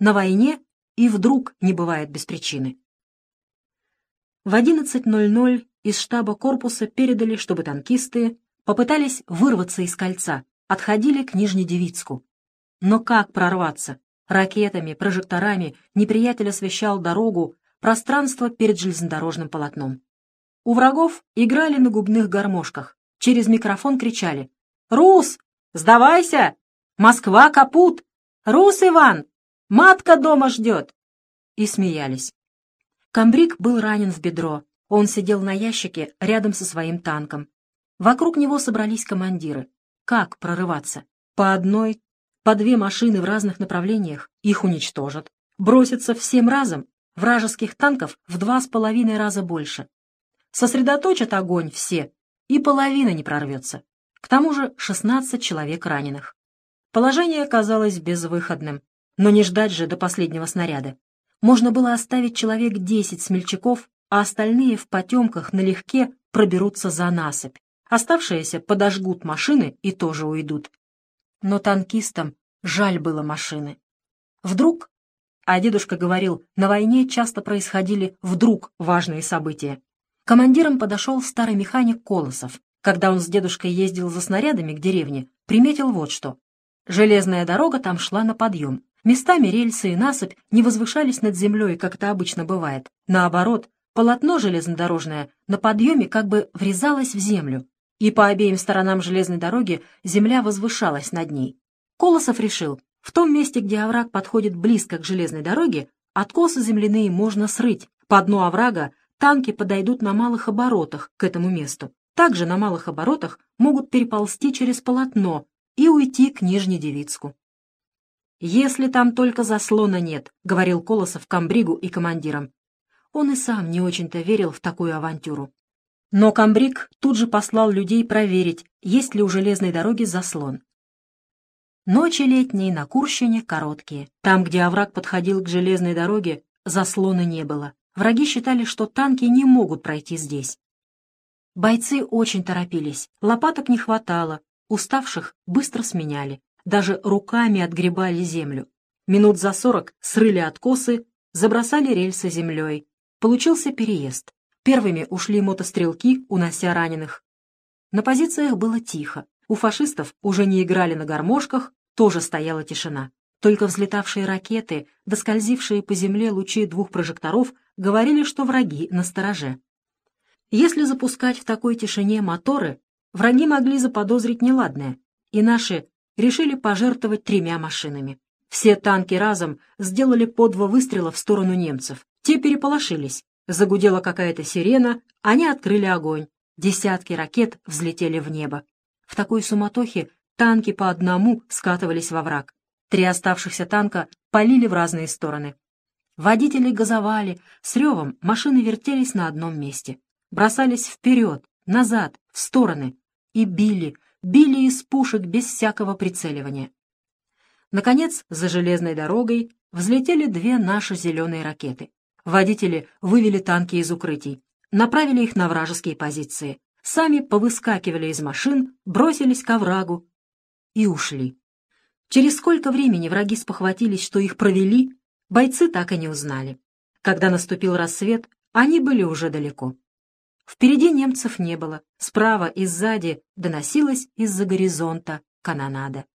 На войне и вдруг не бывает без причины. В 11.00 из штаба корпуса передали, чтобы танкисты попытались вырваться из кольца, отходили к Нижнедевицку. Но как прорваться? Ракетами, прожекторами неприятель освещал дорогу, пространство перед железнодорожным полотном. У врагов играли на губных гармошках, через микрофон кричали «Рус! Сдавайся! Москва капут! Рус Иван! Матка дома ждет!» И смеялись. Камбрик был ранен в бедро. Он сидел на ящике рядом со своим танком. Вокруг него собрались командиры. Как прорываться? По одной, по две машины в разных направлениях их уничтожат. Бросятся всем разом. Вражеских танков в два с половиной раза больше. Сосредоточат огонь все, и половина не прорвется. К тому же 16 человек раненых. Положение казалось безвыходным, но не ждать же до последнего снаряда можно было оставить человек десять смельчаков, а остальные в потемках налегке проберутся за насыпь. Оставшиеся подожгут машины и тоже уйдут. Но танкистам жаль было машины. Вдруг, а дедушка говорил, на войне часто происходили вдруг важные события. Командиром подошел старый механик Колосов. Когда он с дедушкой ездил за снарядами к деревне, приметил вот что. Железная дорога там шла на подъем. Местами рельсы и насыпь не возвышались над землей, как это обычно бывает. Наоборот, полотно железнодорожное на подъеме как бы врезалось в землю, и по обеим сторонам железной дороги земля возвышалась над ней. Колосов решил, в том месте, где овраг подходит близко к железной дороге, откосы земляные можно срыть. По дну оврага танки подойдут на малых оборотах к этому месту. Также на малых оборотах могут переползти через полотно и уйти к Нижнедевицку. «Если там только заслона нет», — говорил Колосов комбригу и командирам. Он и сам не очень-то верил в такую авантюру. Но комбриг тут же послал людей проверить, есть ли у железной дороги заслон. Ночи летние на Курщине короткие. Там, где овраг подходил к железной дороге, заслона не было. Враги считали, что танки не могут пройти здесь. Бойцы очень торопились, лопаток не хватало, уставших быстро сменяли даже руками отгребали землю. Минут за сорок срыли откосы, забросали рельсы землей. Получился переезд. Первыми ушли мотострелки, унося раненых. На позициях было тихо. У фашистов уже не играли на гармошках, тоже стояла тишина. Только взлетавшие ракеты, доскользившие по земле лучи двух прожекторов, говорили, что враги на стороже. Если запускать в такой тишине моторы, враги могли заподозрить неладное, и наши решили пожертвовать тремя машинами. Все танки разом сделали по два выстрела в сторону немцев. Те переполошились. Загудела какая-то сирена, они открыли огонь. Десятки ракет взлетели в небо. В такой суматохе танки по одному скатывались во враг. Три оставшихся танка полили в разные стороны. Водители газовали, с ревом машины вертелись на одном месте. Бросались вперед, назад, в стороны и били, били из пушек без всякого прицеливания. Наконец, за железной дорогой взлетели две наши зеленые ракеты. Водители вывели танки из укрытий, направили их на вражеские позиции, сами повыскакивали из машин, бросились к оврагу и ушли. Через сколько времени враги спохватились, что их провели, бойцы так и не узнали. Когда наступил рассвет, они были уже далеко. Впереди немцев не было, справа и сзади доносилась из-за горизонта канонада.